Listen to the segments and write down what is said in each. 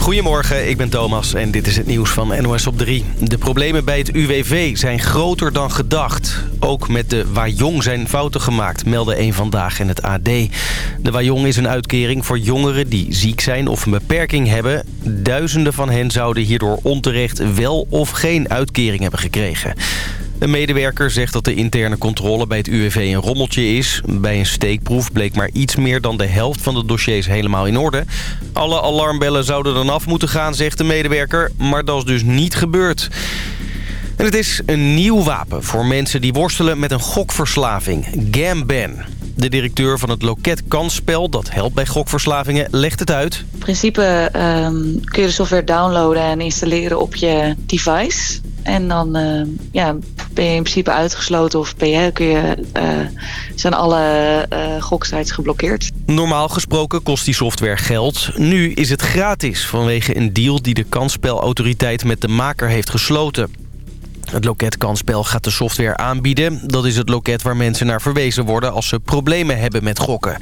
Goedemorgen, ik ben Thomas en dit is het nieuws van NOS op 3. De problemen bij het UWV zijn groter dan gedacht. Ook met de Wajong zijn fouten gemaakt, meldde een vandaag in het AD. De Wajong is een uitkering voor jongeren die ziek zijn of een beperking hebben. Duizenden van hen zouden hierdoor onterecht wel of geen uitkering hebben gekregen. Een medewerker zegt dat de interne controle bij het UWV een rommeltje is. Bij een steekproef bleek maar iets meer dan de helft van de dossiers helemaal in orde. Alle alarmbellen zouden dan af moeten gaan, zegt de medewerker. Maar dat is dus niet gebeurd. En het is een nieuw wapen voor mensen die worstelen met een gokverslaving. Gamben. De directeur van het loket Kansspel, dat helpt bij gokverslavingen, legt het uit. In principe ehm, kun je de software downloaden en installeren op je device. En dan uh, ja, ben je in principe uitgesloten of ben je, kun je, uh, zijn alle uh, goksites geblokkeerd. Normaal gesproken kost die software geld. Nu is het gratis vanwege een deal die de kansspelautoriteit met de maker heeft gesloten. Het loket Kansspel gaat de software aanbieden. Dat is het loket waar mensen naar verwezen worden als ze problemen hebben met gokken.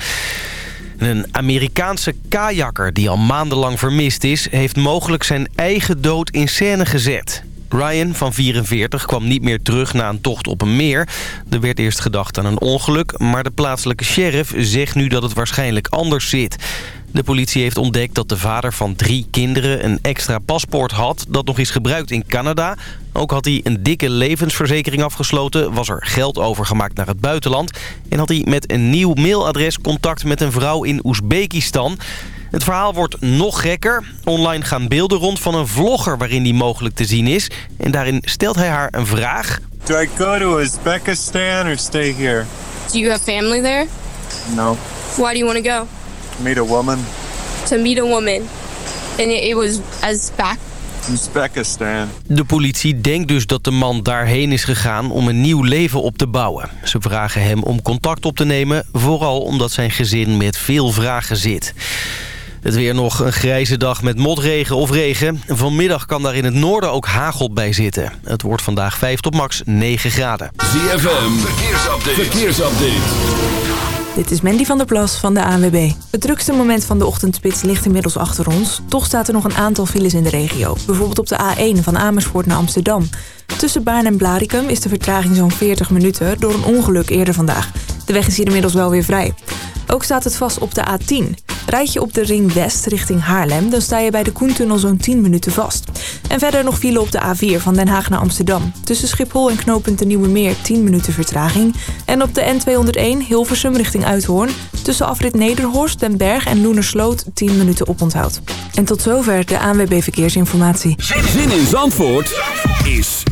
Een Amerikaanse kajakker die al maandenlang vermist is... heeft mogelijk zijn eigen dood in scène gezet. Ryan van 44 kwam niet meer terug na een tocht op een meer. Er werd eerst gedacht aan een ongeluk, maar de plaatselijke sheriff zegt nu dat het waarschijnlijk anders zit. De politie heeft ontdekt dat de vader van drie kinderen een extra paspoort had... dat nog is gebruikt in Canada. Ook had hij een dikke levensverzekering afgesloten... was er geld overgemaakt naar het buitenland... en had hij met een nieuw mailadres contact met een vrouw in Oezbekistan... Het verhaal wordt nog gekker. Online gaan beelden rond van een vlogger waarin die mogelijk te zien is. En daarin stelt hij haar een vraag. Do I go to Uzbekistan or stay here? Do you have family there? No. Why do you want to go? Meet a woman. To meet a woman. And it was as back Uzbekistan. De politie denkt dus dat de man daarheen is gegaan om een nieuw leven op te bouwen. Ze vragen hem om contact op te nemen, vooral omdat zijn gezin met veel vragen zit. Het weer nog een grijze dag met motregen of regen. Vanmiddag kan daar in het noorden ook hagel bij zitten. Het wordt vandaag 5 tot max 9 graden. ZFM, verkeersupdate. verkeersupdate. Dit is Mandy van der Plas van de ANWB. Het drukste moment van de ochtendspits ligt inmiddels achter ons. Toch staat er nog een aantal files in de regio. Bijvoorbeeld op de A1 van Amersfoort naar Amsterdam. Tussen Baarn en Blaricum is de vertraging zo'n 40 minuten... door een ongeluk eerder vandaag. De weg is hier inmiddels wel weer vrij. Ook staat het vast op de A10. Rijd je op de Ring West richting Haarlem... dan sta je bij de Koentunnel zo'n 10 minuten vast. En verder nog file op de A4 van Den Haag naar Amsterdam. Tussen Schiphol en knooppunt de Nieuwe Meer 10 minuten vertraging. En op de N201 Hilversum richting Uithoorn... tussen afrit Nederhorst, Den Berg en Loenersloot 10 minuten oponthoud. En tot zover de ANWB Verkeersinformatie. Zin in Zandvoort is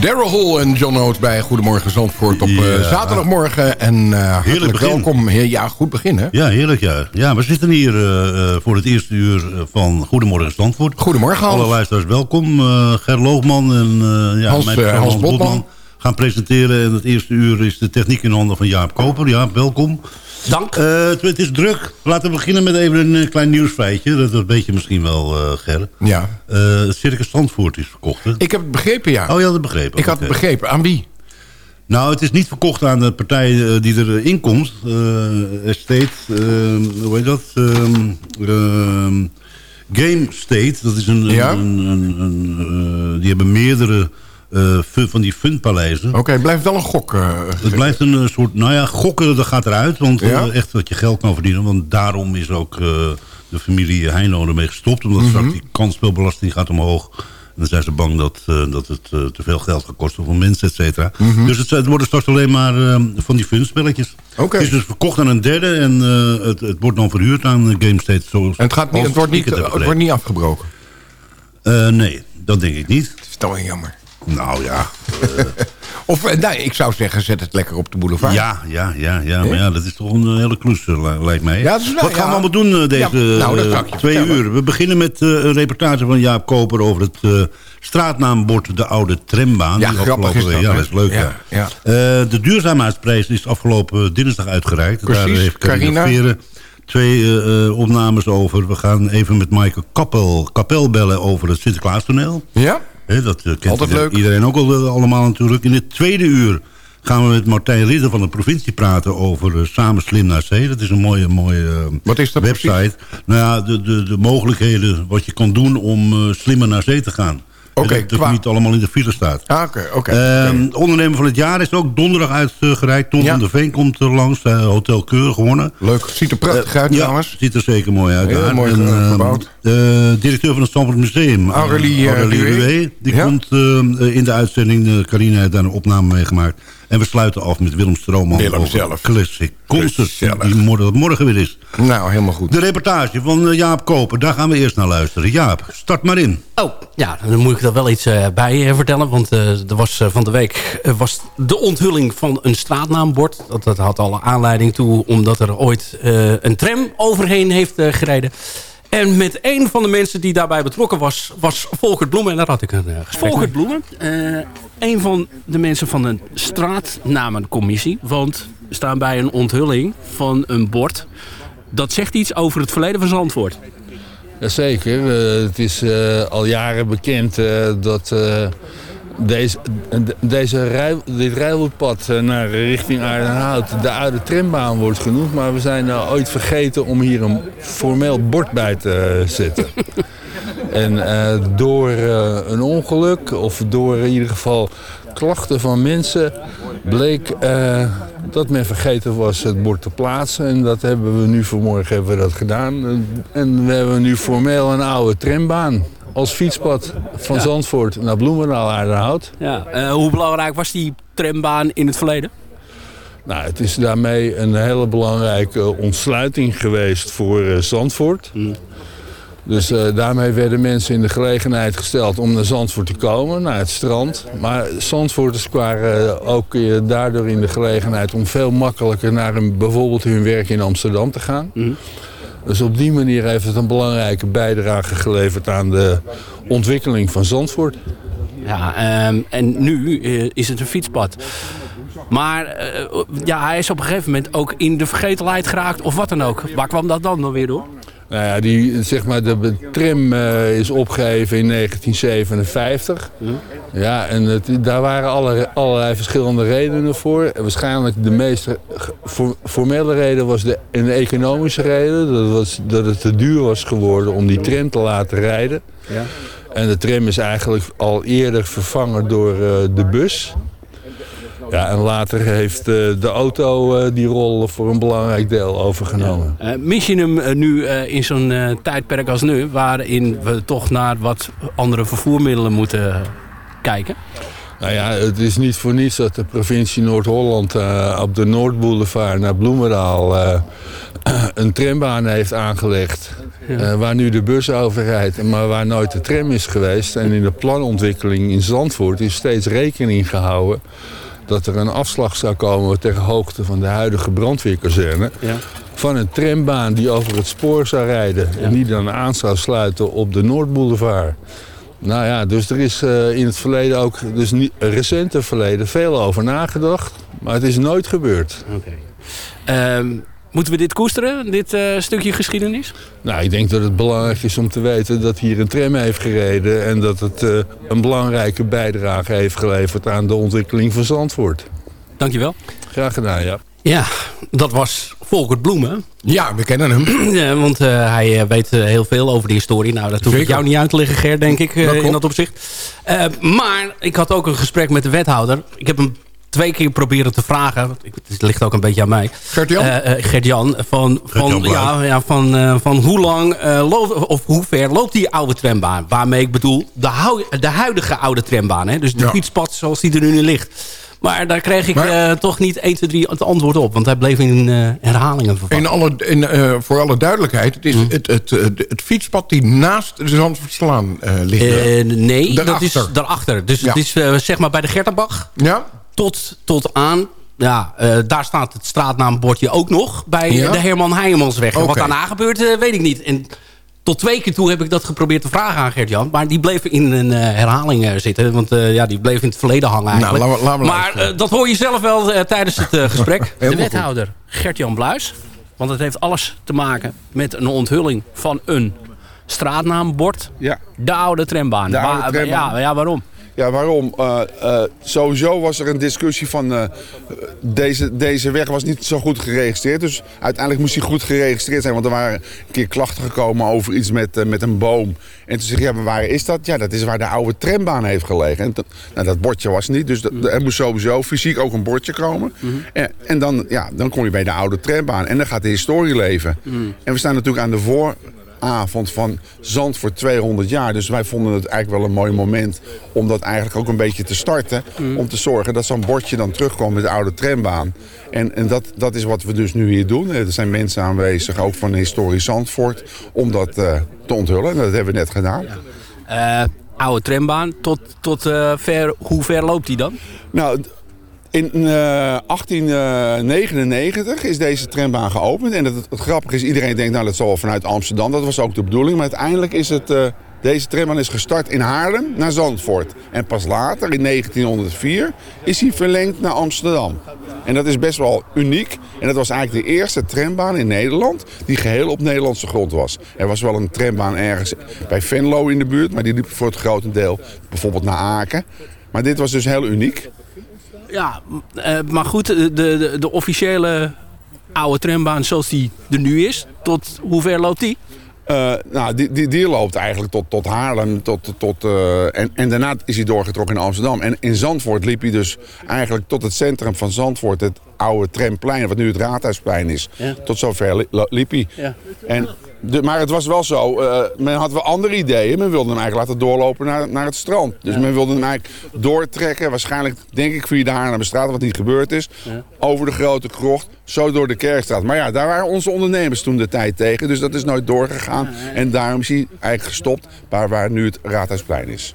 Daryl Hall en John Oates bij Goedemorgen Zandvoort op eh, Ja. zaterdagmorgen. En eh hartelijk welkom. Heer, Ja, goed begin hè? Ja, heerlijk ja. Ja, we zitten hier eh, voor het eerste uur van Goedemorgen Zandvoort. Goedemorgen Hans. Alle luisteraars welkom. Eh Ger Loogman en ja, Hans, mijn Hans Botman. gaan presenteren. En het eerste uur is de techniek in handen van Jaap Koper. Jaap, welkom. Dank. Eh, het, het is druk. Laten we beginnen met even een eh, klein nieuwsfeitje. Dat, dat weet je misschien wel, eh Ger. Ja. Eh, het Circus Zandvoort is verkocht. Hè? Ik heb het begrepen, ja. Oh, je had het begrepen. ik had het begrepen. Aan wie? Nou, het is niet verkocht aan de partij die erin komt. Eh Estate, eh, hoe heet dat? Ehm, ehm, Game State, dat is een... Ja? een, een, een, eh, die hebben meerdere eh, van die funpaleizen. Oké, het blijft wel een gok. eh, Het blijft een eh, soort, nou ja, gokken, dat gaat eruit. Want Ja? echt dat je geld kan verdienen. Want daarom is ook de familie Heino ermee gestopt. Omdat Mhm. straks die kansspelbelasting gaat omhoog. En dan zijn ze bang dat, dat het te veel geld gaat kosten voor mensen, et cetera. Mhm. Dus het, het worden straks alleen maar eh, van die funspelletjes. Oké. Het is dus verkocht aan een derde. En het, het wordt dan verhuurd aan GameState. Zoals En het, gaat niet, het, wordt niet, het wordt niet afgebroken. nee, dat denk ik niet. Het is toch jammer. Nou ja, Of, eh, nee, ik zou zeggen, zet het lekker op de boulevard. Ja, ja, ja, ja. Maar ja, dat is toch een eh, hele klus, eh, li- lijkt mij. Ja, dat is wel- Wat gaan we allemaal doen eh, deze nou, eh, twee vertellen. uur? We beginnen met eh, een reportage van Jaap Koper over het eh, straatnaambord De Oude Trambaan. Ja, Die grappig afgelopen- is dat, Ja, dat is leuk, ja. Ja. Eh, de duurzaamheidsprijs is afgelopen dinsdag uitgereikt. Precies, Daar heeft Carina. Veren twee eh, eh, opnames over. We gaan even met Maaike Kappel, Kapel bellen over het Sinterklaastoneel. Ja? Dat eh, kent Altijd ieder- leuk. iedereen ook al, eh, allemaal natuurlijk. In het tweede uur gaan we met Martijn Ridder van de provincie praten over eh, Samen Slim naar Zee. Dat is een mooie, mooie Wat is dat website. Nou ja, de, de, de mogelijkheden wat je kan doen om slimmer naar zee te gaan. En dat, qua- niet allemaal in de file staat. Ah, Oké, oké. Ehm, ondernemer van het jaar is ook donderdag uitgereikt. Tom Ja. van der Veen komt er langs. eh, Hotel Keur gewonnen. Leuk. Ziet er prachtig uit Ja, trouwens. ziet er zeker mooi uit. Heel daar. mooi En, ehm, gebouwd. eh, directeur van het Stamford Museum. Eh, Rué. Rué, Die Ja. komt eh, in de uitzending. eh, Carina heeft daar een opname mee gemaakt. En we sluiten af met Willem Stroomman. Willem over zelf. Classic Concert. Gezellig. Die morgen, dat morgen weer is. Nou, helemaal goed. De reportage van eh, Jaap Koper. Daar gaan we eerst naar luisteren. Jaap, start maar in. Oh, ja, dan moet ik er wel iets eh, bij eh, vertellen. Want eh, er was van de week was de onthulling van een straatnaambord. Dat, dat had al aanleiding toe, omdat er ooit eh, een tram overheen heeft gereden. En met een van de mensen die daarbij betrokken was, was Volkert Bloemen. En daar had ik een eh, gesprek Volkert Bloemen, eh, een van de mensen van een straatnamencommissie. Want we staan bij een onthulling van een bord. Dat zegt iets over het verleden van Zandvoort. Jazeker. Eh, het is eh, al jaren bekend eh, dat eh, deze, de- deze rij, dit rijwielpad eh, naar richting Aardenhout de oude trambaan wordt genoemd. Maar we zijn nou ooit vergeten om hier een formeel bord bij te zetten. en eh, door eh, een ongeluk of door in ieder geval klachten van mensen bleek eh, dat men vergeten was het bord te plaatsen. En dat hebben we nu vanmorgen hebben we dat gedaan. En we hebben nu formeel een oude trambaan als fietspad van Ja. Zandvoort naar Bloemendaal Aardenhout. Ja, eh, hoe belangrijk was die trambaan in het verleden? Nou, het is daarmee een hele belangrijke ontsluiting geweest voor eh, Zandvoort. Dus eh, daarmee werden mensen in de gelegenheid gesteld om naar Zandvoort te komen, naar het strand. Maar Zandvoorters eh, ook daardoor in de gelegenheid om veel makkelijker naar hun, bijvoorbeeld hun werk in Amsterdam te gaan. Dus op die manier heeft het een belangrijke bijdrage geleverd aan de ontwikkeling van Zandvoort. Ja, ehm, en nu eh, is het een fietspad. Maar eh, ja, hij is op een gegeven moment ook in de vergetelheid geraakt of wat dan ook. Waar kwam dat dan dan weer door? Nou ja, die, zeg maar, de tram eh, is opgegeven in 1957. Ja, en het, daar waren alle, allerlei verschillende redenen voor. En waarschijnlijk de meest formele reden was de, een economische reden. Dat, was, dat het te duur was geworden om die tram te laten rijden. Ja. En de tram is eigenlijk al eerder vervangen door eh, de bus. Ja, en later heeft eh, de auto eh, die rol voor een belangrijk deel overgenomen. Eh, mis je hem nu in zo'n tijdperk als nu... waarin we toch naar wat andere vervoermiddelen moeten kijken? Nou ja, het is niet voor niets dat de provincie Noord-Holland op de Noordboulevard naar Bloemendaal een trambaan heeft aangelegd. Waar nu de bus over rijdt, maar waar nooit de tram is geweest. En in de planontwikkeling in Zandvoort is steeds rekening gehouden... dat er een afslag zou komen ter hoogte van de huidige brandweerkazerne... Ja. van een trambaan die over het spoor zou rijden... en die dan aan zou sluiten op de Noordboulevard. Nou ja, dus er is eh, in het verleden ook, dus niet, recente verleden, veel over nagedacht. Maar het is nooit gebeurd. Oké. Ehm, moeten we dit koesteren, dit eh, stukje geschiedenis? Nou, ik denk dat het belangrijk is om te weten dat hier een tram heeft gereden... en dat het eh, een belangrijke bijdrage heeft geleverd aan de ontwikkeling van Zandvoort. Dankjewel. Graag gedaan, ja. Ja, dat was Volkert Bloemen. Ja, we kennen hem. Ja, want eh, hij weet heel veel over die historie. Nou, dat hoef ik jou niet uit te leggen, Ger, denk ik, eh, Dat in dat opzicht. Eh, maar ik had ook een gesprek met de wethouder. Ik heb hem twee keer proberen te vragen. Het ligt ook een beetje aan mij. Gert-Jan? Eh, eh, Gert-Jan. Van, van, ja, ja, van, eh, van hoe lang eh, loopt, of hoe ver loopt die oude trambaan? Waarmee ik bedoel de, hou- de huidige oude trambaan. Hè? Dus de Ja. fietspad zoals die er nu in ligt. Maar daar kreeg ik Maar- eh, toch niet 1, 2, 3 het antwoord op. Want hij bleef in eh, herhalingen vervallen. In alle, in, eh, voor alle duidelijkheid, het is Mm. het, het, het, het fietspad die naast de Zandvoortslaan eh ligt. Eh, nee, dat is daarachter. Dus Ja. het is zeg maar bij de Gertenbach ja? Tot, tot aan... Ja, eh, daar staat het straatnaambordje ook nog. Bij Ja? de Herman Oké. Wat daarna gebeurt, eh, weet ik niet. En tot twee keer toe heb ik dat geprobeerd te vragen aan Gert-Jan. Maar die bleef in een eh, herhaling eh, zitten. Want eh, ja, die bleef in het verleden hangen eigenlijk. Nou, we- laten we maar dat hoor je zelf wel tijdens het gesprek. de wethouder Gert-Jan Bluis. Want het heeft alles te maken met een onthulling van een straatnaambord. Ja, De oude trambaan. De oude trambaan. Ja, ja, waarom? Ja waarom? Eh, eh, sowieso was er een discussie van... eh, deze, deze weg was niet zo goed geregistreerd. Dus uiteindelijk moest hij goed geregistreerd zijn. Want er waren een keer klachten gekomen over iets met, met een boom. En toen zeg je, ja, maar waar is dat? Ja, dat is waar de oude trambaan heeft gelegen. En dat, nou, dat bordje was niet. Dus dat- er moest sowieso fysiek ook een bordje komen. En, en dan, ja, dan kom je bij de oude trambaan. En dan gaat de historie leven. En we staan natuurlijk aan de voor avond van Zand voor 200 jaar. Dus wij vonden het eigenlijk wel een mooi moment om dat eigenlijk ook een beetje te starten. Om te zorgen dat zo'n bordje dan terugkwam met de oude trambaan. En, en dat, dat is wat we dus nu hier doen. Er zijn mensen aanwezig, ook van historisch Zandvoort, om dat eh, te onthullen. En dat hebben we net gedaan. Eh, oude trambaan. Tot, tot eh, ver, hoe ver loopt die dan? Nou, in eh, 1899 is deze trambaan geopend. En het, het grappige is, iedereen denkt, nou dat zal wel vanuit Amsterdam. Dat was ook de bedoeling. Maar uiteindelijk is het, eh, deze trambaan is gestart in Haarlem naar Zandvoort. En pas later, in 1904, is hij verlengd naar Amsterdam. En dat is best wel uniek. En dat was eigenlijk de eerste trambaan in Nederland die geheel op Nederlandse grond was. Er was wel een trambaan ergens bij Venlo in de buurt, maar die liep voor het grotendeel bijvoorbeeld naar Aken. Maar dit was dus heel uniek. Ja, eh, maar goed, de, de, de officiële oude trambaan zoals die er nu is. Tot hoe ver loopt die? Eh, nou, die, die, die loopt eigenlijk tot, tot Haarlem. Tot, tot, eh, en, en daarna is hij doorgetrokken in Amsterdam. En in Zandvoort liep hij dus eigenlijk tot het centrum van Zandvoort. Het oude tramplein, wat nu het Raadhuisplein is. Ja. Tot zover li- liep hij. Ja. En de, maar het was wel zo, eh, men had wel andere ideeën. Men wilde hem eigenlijk laten doorlopen naar, naar het strand. Dus men wilde hem eigenlijk doortrekken. Waarschijnlijk, denk ik, via de Haarlemmerstraat, wat niet gebeurd is. Over de Grote Krocht, zo door de Kerkstraat. Maar ja, daar waren onze ondernemers toen de tijd tegen. Dus dat is nooit doorgegaan. En daarom is hij eigenlijk gestopt waar, waar nu het Raadhuisplein is.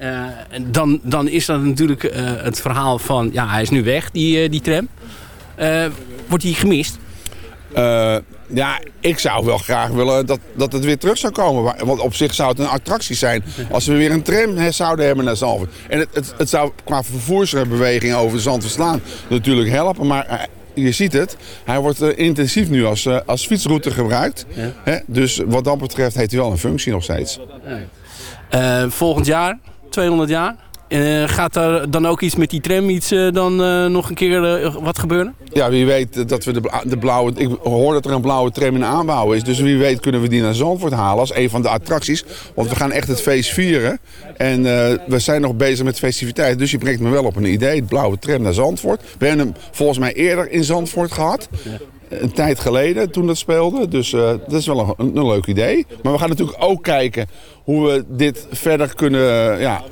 Dan, dan is dat natuurlijk eh, het verhaal van... Ja, hij is nu weg, die, eh, die tram. Wordt hij gemist? Ja, ik zou wel graag willen dat, dat het weer terug zou komen. Wa- Want op zich zou het een attractie zijn als we weer een tram hè, zouden hebben naar Zandvoort. En het, het, het zou qua vervoersbeweging over Zandverslaan natuurlijk helpen. Maar eh, je ziet het, hij wordt eh, intensief nu als, eh, als fietsroute gebruikt. Hè? Dus wat dat betreft heeft hij wel een functie nog steeds. Volgend jaar, 200 jaar. Eh, gaat er dan ook iets met die tram iets eh, dan eh, nog een keer wat gebeuren? Ja, wie weet dat we de, de blauwe... Ik hoor dat er een blauwe tram in aanbouw is. Dus wie weet kunnen we die naar Zandvoort halen als een van de attracties. Want we gaan echt het feest vieren. En we zijn nog bezig met festiviteiten. Dus je brengt me wel op een idee. Het blauwe tram naar Zandvoort. We hebben hem volgens mij eerder in Zandvoort gehad. Een tijd geleden toen dat speelde. Dus dat is wel een, een leuk idee. Maar we gaan natuurlijk ook kijken hoe we dit verder kunnen... ja,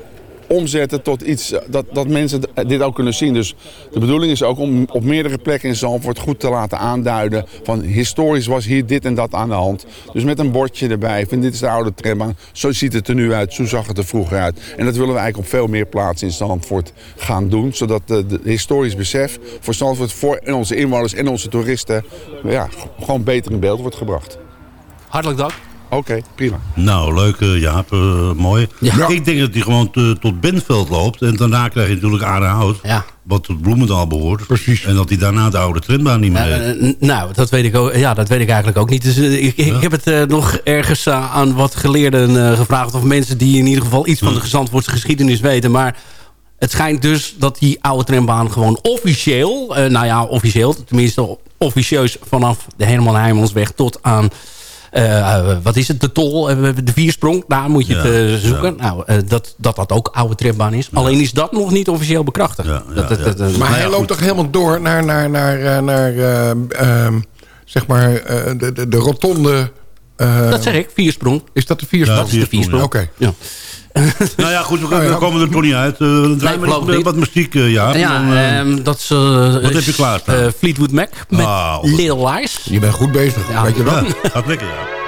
omzetten tot iets eh, dat, dat mensen d- dit ook kunnen zien. Dus de bedoeling is ook om op meerdere plekken in Zandvoort goed te laten aanduiden van historisch was hier dit en dat aan de hand. Dus met een bordje erbij, van dit is de oude trambaan, zo ziet het er nu uit, zo zag het er vroeger uit. En dat willen we eigenlijk op veel meer plaatsen in Zandvoort gaan doen, zodat de, historisch besef voor Zandvoort, voor onze inwoners en onze toeristen, ja, gewoon beter in beeld wordt gebracht. Hartelijk dank. Oké, prima. Nou, leuk eh, Jaap, eh, mooi. Ja. Ik denk dat hij gewoon tot Bentveld loopt. En daarna krijg je natuurlijk Aardenhout. Ja. Wat tot Bloemendaal behoort. Precies. En dat hij daarna de oude trambaan niet meer heeft. Eh, nou, dat weet ik ook. Ja, dat weet ik eigenlijk ook niet. Dus ik, ik heb het eh, nog ergens aan wat geleerden eh, gevraagd. Of mensen die in ieder geval iets van de Zandvoortse geschiedenis weten. Maar het schijnt dus dat die oude trambaan gewoon officieel... eh, nou ja, officieel. Tenminste officieus vanaf de Herman Heijmansweg tot aan... eh, wat is het? De tol, eh, de viersprong. Daar moet je Ja, het eh, zoeken. ja. Nou, eh, dat, dat dat ook oude trambaan is. Alleen is dat nog niet officieel bekrachtigd. Ja, ja, Dat- dat- ja. dat- dat- Maar Nou hij ja, loopt goed. toch helemaal door naar, naar, naar, eh, naar eh, ehm, zeg maar, eh, de, de, de rotonde... eh, dat zeg ik, viersprong. Is dat de viersprong? Ja, Dat is de viersprong. Oké. Ja. Nou ja, goed, we, ja. we komen er toch niet uit. Uh, maar ik niet. wat muziek, eh, Jaap. Ja, Dan, eh, ehm, dat is... eh, wat heb je eh, Fleetwood Mac met Ah, Little Lies. Je bent goed bezig, Ja. weet je wel. ja, gaat lekker, ja.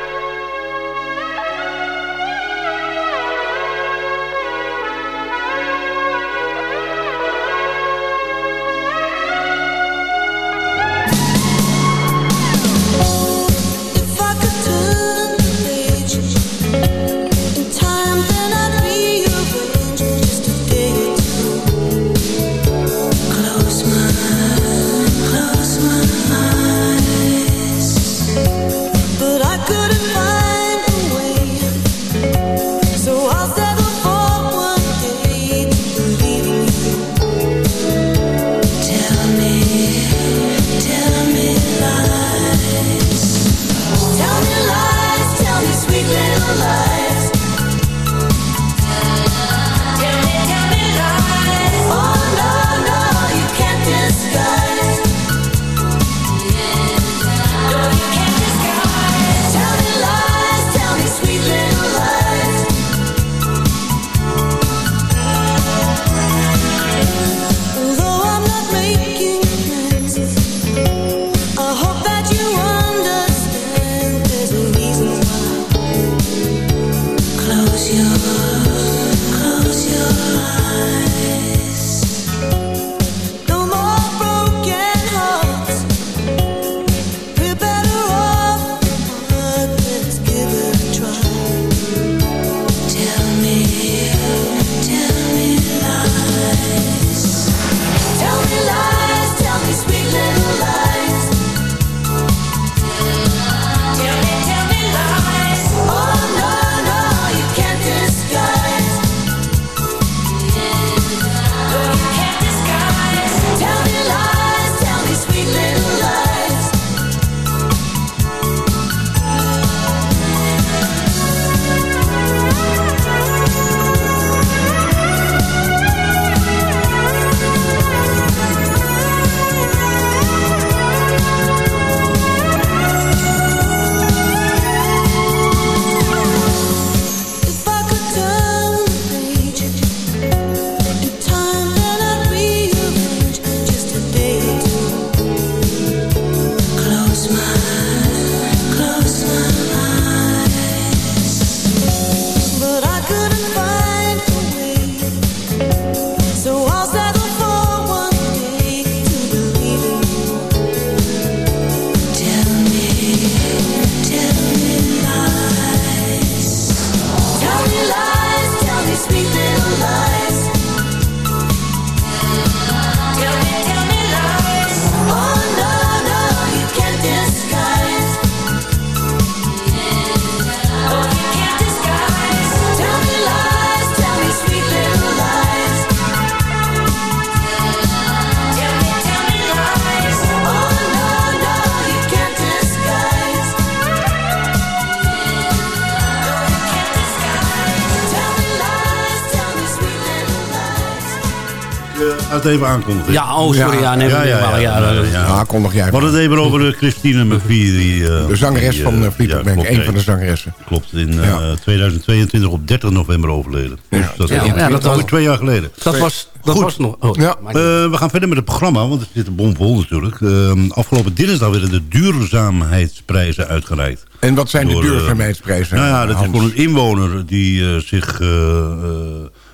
Het even aankondigen. Ja, oh, sorry, ja, nee, ja, ja, ja, ja, ja, dat- ja. Aankondig jij We hadden het even over eh, Christine McVie. Die, eh, De zangeres die, van eh, uh, Fleetwood ja, Mac. klopt, Een van de zangeressen. Klopt, in eh, Ja. 2022 op 30 november overleden. Dus dat Ja, is ja, dat was- twee jaar geleden. Dat was, dat Goed. was nog... Oh, Ja. Eh, we gaan verder met het programma, want het zit een bomvol natuurlijk. Eh, afgelopen dinsdag werden de duurzaamheidsprijzen uitgereikt. En wat zijn de Door, eh, duurzaamheidsprijzen? Nou ja, dat is voor een inwoner die eh, zich eh, eh,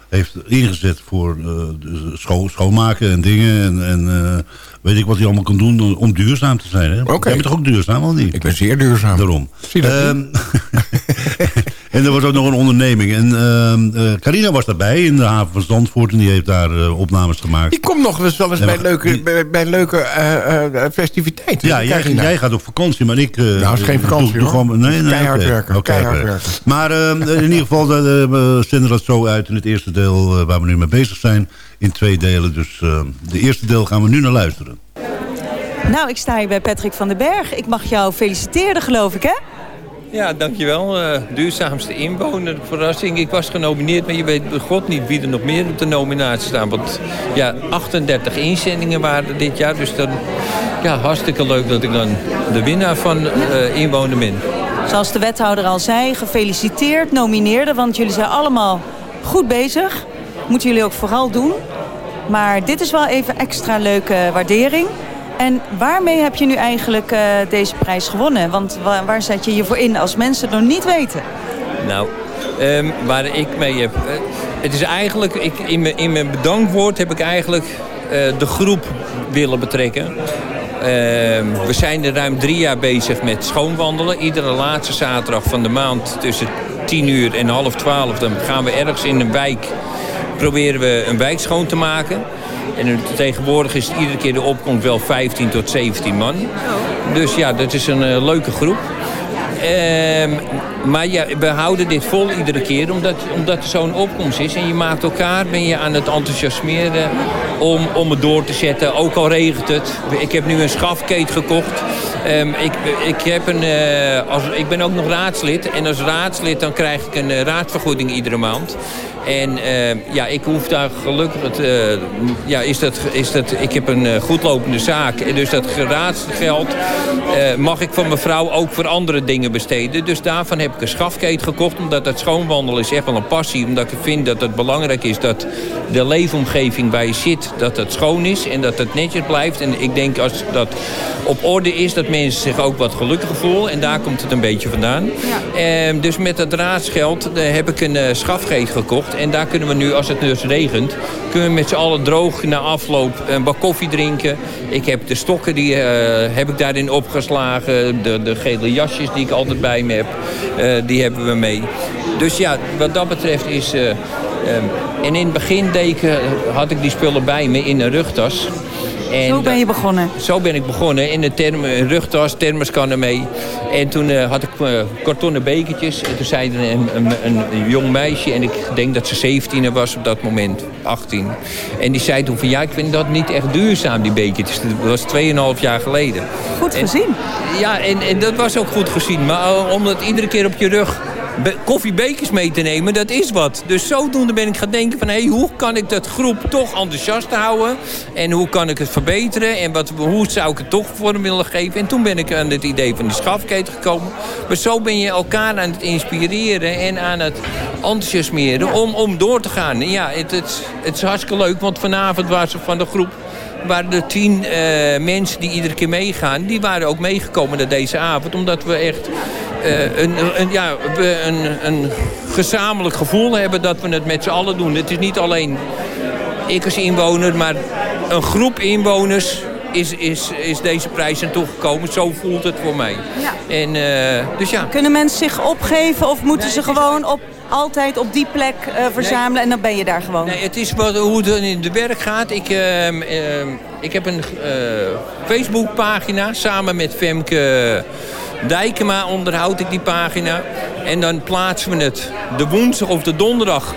heeft ingezet voor eh, schoonmaken en dingen. En, en eh, weet ik wat hij allemaal kan doen om duurzaam te zijn. Hè? Oké. Jij bent toch ook duurzaam, of niet? Ik ben zeer duurzaam. Daarom. Zie dat Ehm, en er was ook nog een onderneming. En ehm, eh, Carina was daarbij in de haven van Zandvoort. En die heeft daar eh, opnames gemaakt. Die komt nog eens wel eens bij leuke, die- bij, bij leuke eh, eh, festiviteiten. Ja, jij, gaat op vakantie, maar ik... eh, Nou, het is geen vakantie, doe gewoon- nee, nee, Keihard oké. werken, keihard. Maar eh, in ieder geval, we zenden dat zo uit in het eerste deel... eh, waar we nu mee bezig zijn, in twee delen. Dus eh de eerste deel gaan we nu naar luisteren. Nou, ik sta hier bij Patrick van den Berg. Ik mag jou feliciteren, geloof ik, hè? Ja, dankjewel. Eh duurzaamste inwoner, verrassing. Ik was genomineerd, maar je weet god niet wie er nog meer op de nominatie staan. Want ja, 38 inzendingen waren dit jaar. Dus dan, ja, hartstikke leuk dat ik dan de winnaar van eh inwoner ben. Zoals de wethouder al zei, gefeliciteerd, nomineerden. Want jullie zijn allemaal goed bezig. Moeten jullie ook vooral doen. Maar dit is wel even extra leuke waardering. En waarmee heb je nu eigenlijk eh, deze prijs gewonnen? Want waar, zet je je voor in als mensen het nog niet weten? Nou, ehm, waar ik mee heb... eh, het is eigenlijk, ik, in, mijn, in mijn bedankwoord heb ik eigenlijk eh, de groep willen betrekken. Ehm, we zijn er ruim drie jaar bezig met schoonwandelen. Iedere laatste zaterdag van de maand tussen 10 uur en half 12... dan gaan we ergens in een wijk... proberen we een wijk schoon te maken. En tegenwoordig is het iedere keer de opkomst wel 15 tot 17 man. Dus ja, dat is een eh, leuke groep. Ehm, maar we houden dit vol iedere keer omdat, omdat er zo'n opkomst is. En je maakt elkaar, ben je aan het enthousiasmeren om, om het door te zetten. Ook al regent het. Ik heb nu een schafkeet gekocht. Ehm, ik, ik, heb een, eh, als, ik ben ook nog raadslid. En als raadslid dan krijg ik een eh, raadsvergoeding iedere maand. En eh, ja, ik hoef daar gelukkig... Het, ja, is dat, is dat, ik heb een goedlopende zaak. En dus dat raadsgeld mag ik van mijn vrouw ook voor andere dingen besteden. Dus daarvan heb ik een schafkeet gekocht. Omdat dat schoonwandelen is echt wel een passie. Omdat ik vind dat het belangrijk is dat de leefomgeving waar je zit... dat het schoon is en dat het netjes blijft. En ik denk als dat op orde is... dat mensen zich ook wat gelukkiger voelen. En daar komt het een beetje vandaan. Ehm, dus met dat raadsgeld eh, heb ik een schafgeet gekocht. En daar kunnen we nu, als het dus regent... kunnen we met z'n allen droog na afloop een bak koffie drinken. Ik heb de stokken, die eh, heb ik daarin opgeslagen. De, de gele jasjes die ik altijd bij me heb, die hebben we mee. Dus ja, wat dat betreft is... eh, ehm, en in het begin eh, had ik die spullen bij me in een rugtas. En Zo ben je begonnen. zo ben ik begonnen. In de term, een rugtas, thermoskannen mee. En toen eh, had ik eh, kartonnen bekertjes. En toen zei een, een, een, een jong meisje, en ik denk dat ze 17 was op dat moment, 18. En die zei toen van ja, ik vind dat niet echt duurzaam, die bekertjes. Dat was 2,5 jaar geleden. Goed En- gezien. ja, en, en dat was ook goed gezien. Maar eh, om dat iedere keer op je rug koffiebekers mee te nemen, dat is wat. Dus zodoende ben ik gaan denken van... Hey, hoe kan ik dat groep toch enthousiast houden? En hoe kan ik het verbeteren? En wat, hoe zou ik het toch vorm willen geven? En toen ben ik aan het idee van die schafketen gekomen. Maar zo ben je elkaar aan het inspireren en aan het enthousiasmeren... om, om door te gaan. Ja, het, het, het is hartstikke leuk, want vanavond waren ze van de groep waren er tien eh, mensen die iedere keer meegaan. Die waren ook meegekomen naar deze avond. Omdat we echt eh, een, een, ja, een, een gezamenlijk gevoel hebben dat we het met z'n allen doen. Het is niet alleen ik als inwoner, maar een groep inwoners is, is, is deze prijs aan toegekomen. Zo voelt het voor mij. Ja. En, eh, dus ja. Kunnen mensen zich opgeven of moeten ze gewoon op, altijd op die plek eh, verzamelen en dan ben je daar gewoon? Nee, het is wat, hoe het in de werk gaat. Ik, ehm, ehm, ik heb een Facebookpagina samen met Femke Dijkema onderhoud ik die pagina. En dan plaatsen we het de woensdag of de donderdag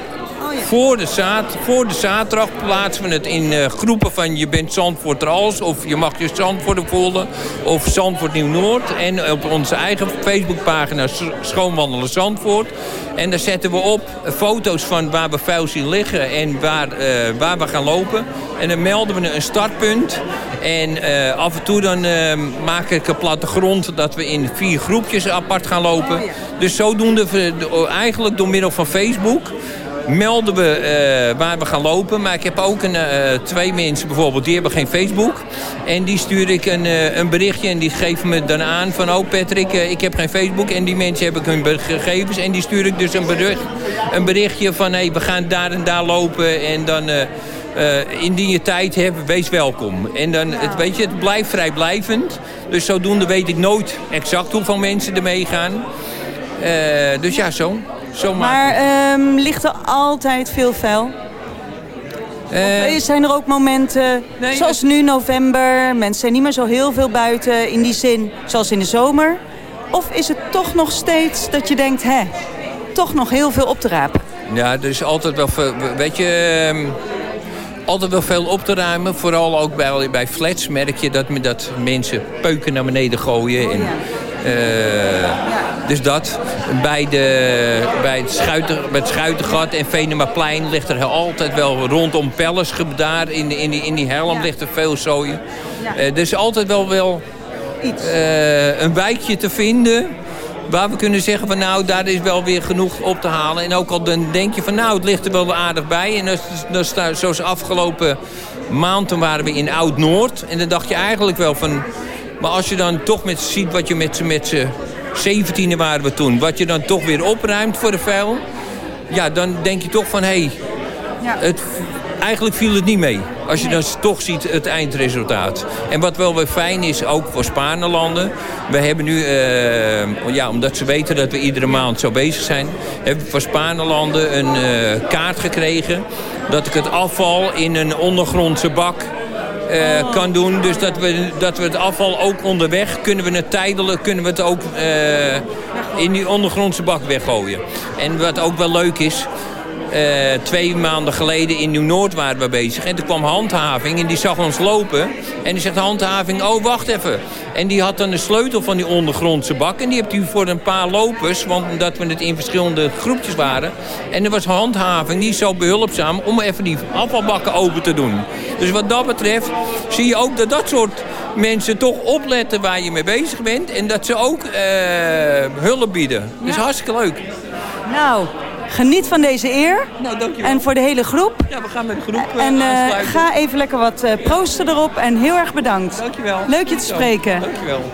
voor de, zaad, voor de zaterdag plaatsen we het in eh, groepen van je bent Zandvoort als of je mag je Zandvoort volgen of Zandvoort Nieuw-Noord. En op onze eigen Facebookpagina Schoonwandelen Zandvoort. En daar zetten we op foto's van waar we vuil zien liggen en waar, eh, waar we gaan lopen. En dan melden we een startpunt. En eh, af en toe dan eh, maak ik een plattegrond dat we in vier groepjes apart gaan lopen. Dus zodoende, we- eigenlijk door middel van Facebook melden we eh, waar we gaan lopen. Maar ik heb ook een, eh, twee mensen bijvoorbeeld, die hebben geen Facebook. En die stuur ik een, eh, een berichtje en die geven me dan aan van... oh Patrick, ik heb geen Facebook. En die mensen heb ik hun gegevens. En die stuur ik dus een, bericht, een berichtje van... hey, we gaan daar en daar lopen en dan... indien je tijd hebt, wees welkom. En dan, het, weet je, het blijft vrijblijvend. Dus zodoende weet ik nooit exact hoeveel mensen er meegaan. Dus ja, zo. Zo Maar ehm, ligt er altijd veel vuil? Of zijn er ook momenten, zoals nu november, mensen zijn niet meer zo heel veel buiten in die zin, zoals in de zomer? Of is het toch nog steeds dat je denkt, hè, toch nog heel veel op te rapen? Ja, er is altijd wel veel, weet je, ehm, altijd wel veel op te ruimen. Vooral ook bij, bij flats merk je dat, dat mensen peuken naar beneden gooien. en, eh, Dus dat. Bij, de, bij, het Schuiten, bij het Schuitengat en Venemaplein ligt er altijd wel rondom Pelles daar. In, in, die, in die helm ligt er veel zooien. Eh, er is altijd wel, wel eh, een wijkje te vinden Waar we kunnen zeggen van nou, daar is wel weer genoeg op te halen. En ook al dan denk je van nou, het ligt er wel aardig bij. En dan, dan zoals afgelopen maand, toen waren we in Oud-Noord. En dan dacht je eigenlijk wel van... Maar als je dan toch met, ziet wat je met z'n met z'n 17e waren we toen. Wat je dan toch weer opruimt voor de vuil. Ja, dan denk je toch van hé, hey, het, eigenlijk viel het niet mee. Als je dan toch ziet het eindresultaat. En wat wel weer fijn is, ook voor Spaarlanden. We hebben nu, eh, ja, omdat ze weten dat we iedere maand zo bezig zijn... hebben we voor Spaarlanden een eh, kaart gekregen... dat ik het afval in een ondergrondse bak eh, kan doen. Dus dat we, dat we het afval ook onderweg, kunnen we het tijdelijk, kunnen we het ook eh, in die ondergrondse bak weggooien. En wat ook wel leuk is, eh, twee maanden geleden in Nieuw-Noord waren we bezig. En toen kwam handhaving en die zag ons lopen. En die zegt handhaving, oh wacht even. En die had dan de sleutel van die ondergrondse bak. En die heeft hij voor een paar lopers, want omdat we het in verschillende groepjes waren. En er was handhaving, die is zo behulpzaam om even die afvalbakken open te doen. Dus wat dat betreft zie je ook dat dat soort mensen toch opletten waar je mee bezig bent. En dat ze ook eh, hulp bieden. Dus hartstikke leuk. Nou, geniet van deze eer. Nou, dankjewel. En voor de hele groep. Ja, we gaan met de groep eh, En eh, ga even lekker wat eh, proosten erop. En heel erg bedankt. Dankjewel. Leuk je te spreken. Dankjewel.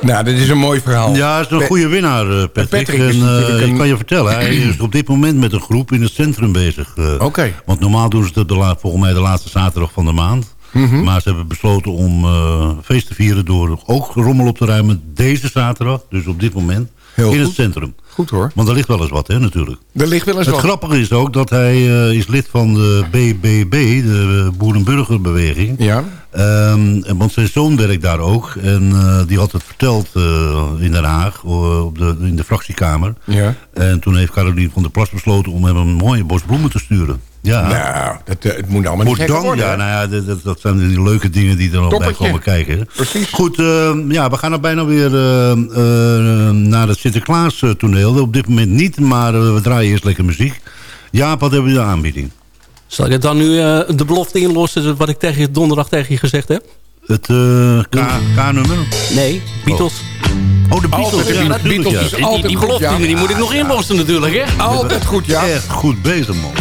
Nou, dit is een mooi verhaal. Ja, hij is een goede winnaar, eh, Patrick. Patrick en, eh, een- Ik kan je vertellen, hij is op dit moment met een groep in het centrum bezig. Oké. Want normaal doen ze het de volgens mij de laatste zaterdag van de maand. Mhm. Maar ze hebben besloten om eh, feest te vieren door ook rommel op te ruimen deze zaterdag. Dus op dit moment Heel in het centrum. Goed hoor. Want er ligt wel eens wat, hè, natuurlijk. Er ligt wel eens Het wat. grappige is ook dat hij eh, is lid van de BBB, de Boerenburgerbeweging. Ja. Ehm, want zijn zoon werkt daar ook. En eh, die had het verteld eh, in Den Haag, op de, in de fractiekamer. Ja. En toen heeft Carolien van der Plas besloten om hem een mooie bos bloemen te sturen. Ja. Nou, dat, eh, het moet allemaal niet Moet gekker dan, worden. ja, nou ja, dat, dat- dat zijn die leuke dingen die er nog bij komen kijken. Precies. Goed, eh, ja, we gaan er bijna weer eh, eh, naar het Sinterklaas toneel. Op dit moment niet, maar we draaien eerst lekker muziek. Jaap, wat hebben we de aanbieding? Zal ik het dan nu eh, de belofte inlossen wat ik tegen donderdag tegen je gezegd heb? Het eh, K- K-nummer? Nee, Beatles. Oh, de Beatles. Altijd de ja, Beatles. Beatles ja. is Die, die, goed, ja. die moet ik nog inlossen natuurlijk, hè? Altijd goed, ja. Echt goed bezig, man.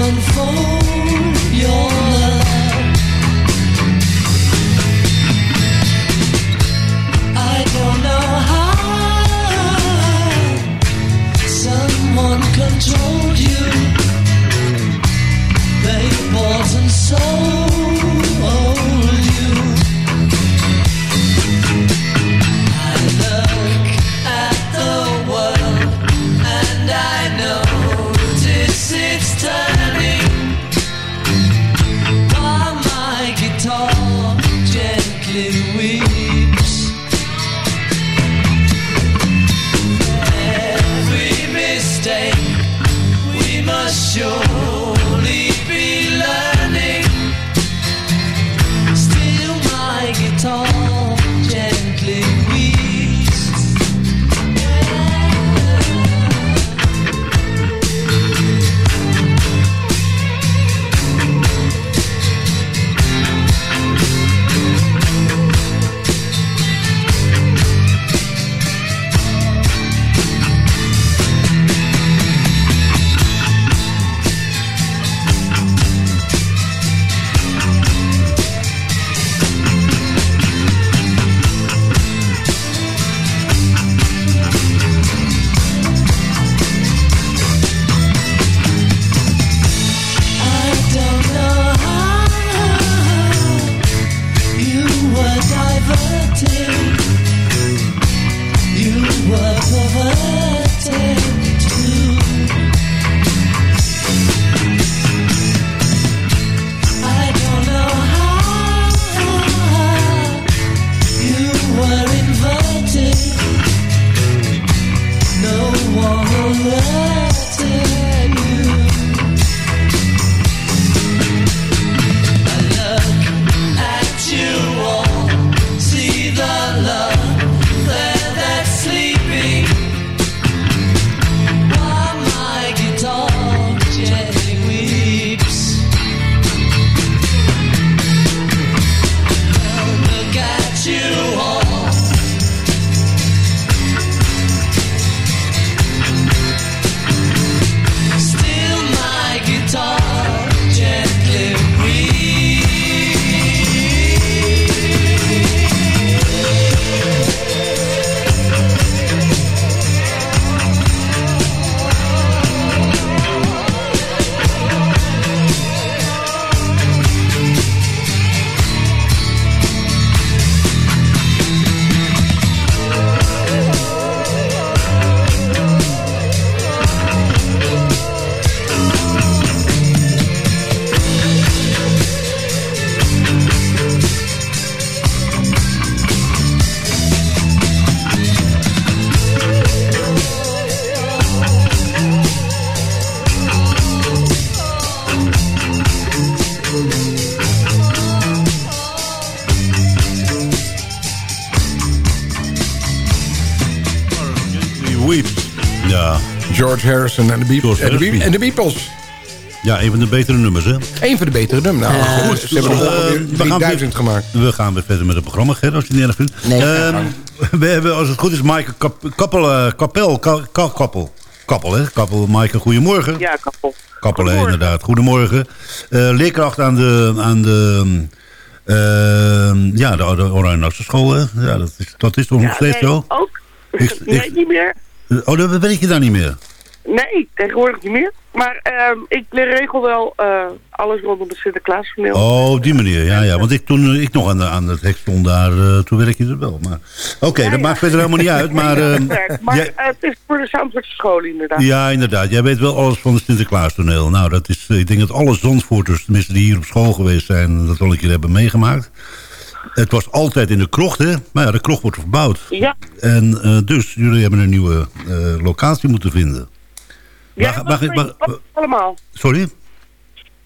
晚风。Harrison en de Beatles. George En de, Be- Harrison. en de Beatles. Ja, een van de betere nummers, hè? Eén van de betere nummers. Nou, goed, ze hebben eh, we gaan 3000 gemaakt. We gaan weer verder met het programma, Ger, als je het niet erg vindt. Nee, Ehm, we hebben, als het goed is, Maaike Kap, Kappel, eh, Kapel, Ka- Ka- Kappel. Kappel, hè? Kappel, Maaike, goedemorgen. Ja. Kappel, hè, inderdaad. Goedemorgen. Eh, leerkracht aan de, aan de, ehm, ja, de, de Oranje hè? Ja, dat is, dat is toch nog steeds nee, zo? ook. Ik- nee, ik- niet meer. Oh, dan weet je daar niet meer. Nee, tegenwoordig niet meer. Maar ehm, ik regel wel eh, alles rondom het Sinterklaastoneel. Oh, op die manier, ja, ja. Want ik, toen ik nog aan, de, aan het hek stond daar, eh, toen werkte je er wel. Maar Oké, dat maakt verder helemaal niet uit. Maar, ehm, maar jij- eh, het is voor de Zandvoortse school inderdaad. ja, inderdaad. Jij weet wel alles van het Sinterklaastoneel. Nou, dat is, ik denk dat alle Zandvoorters, tenminste die hier op school geweest zijn, dat al een keer hebben meegemaakt. Het was altijd in de krocht, hè? Maar ja, de krocht wordt verbouwd. Ja. En dus, jullie hebben een nieuwe locatie moeten vinden. Ja, allemaal. Sorry?